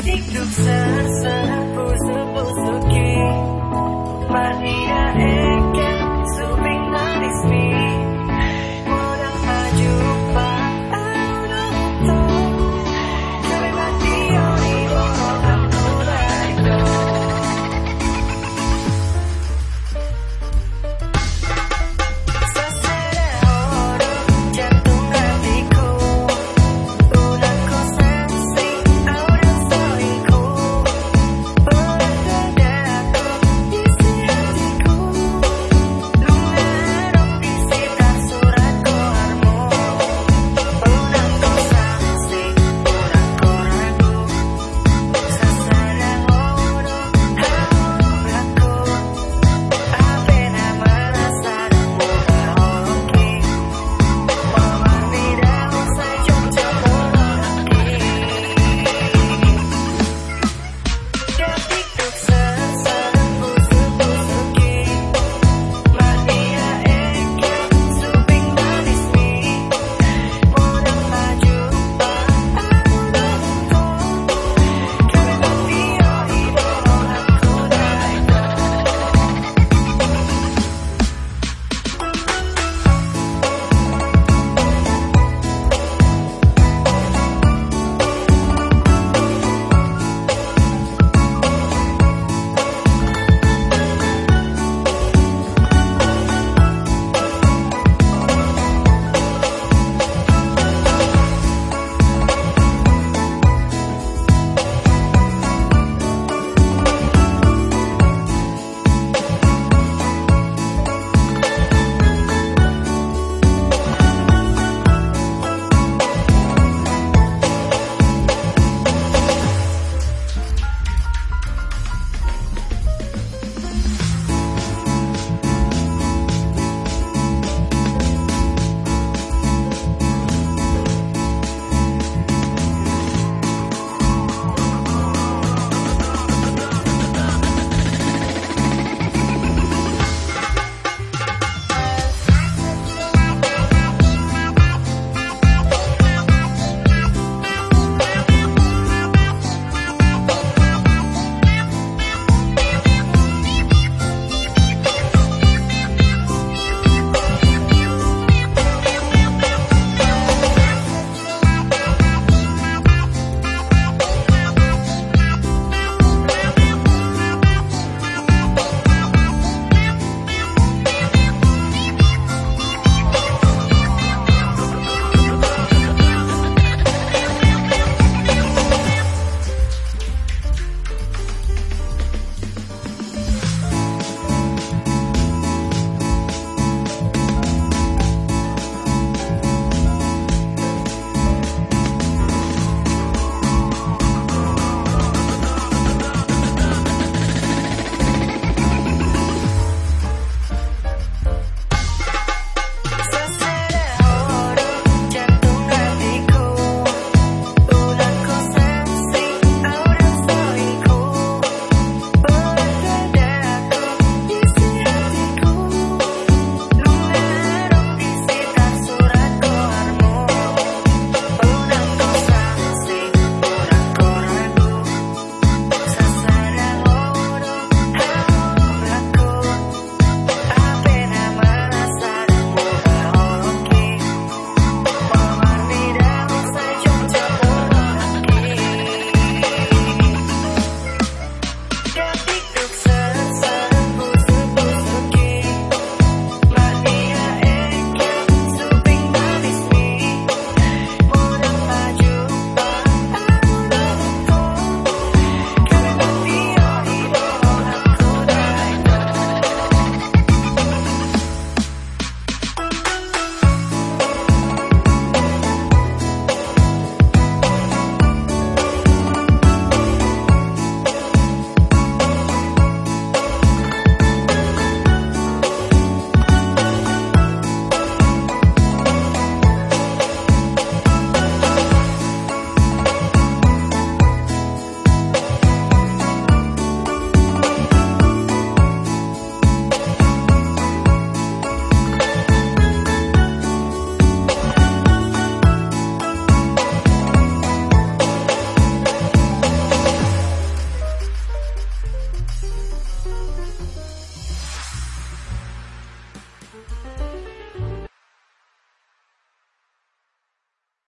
Tik duk ser ser pusuk pusuk ki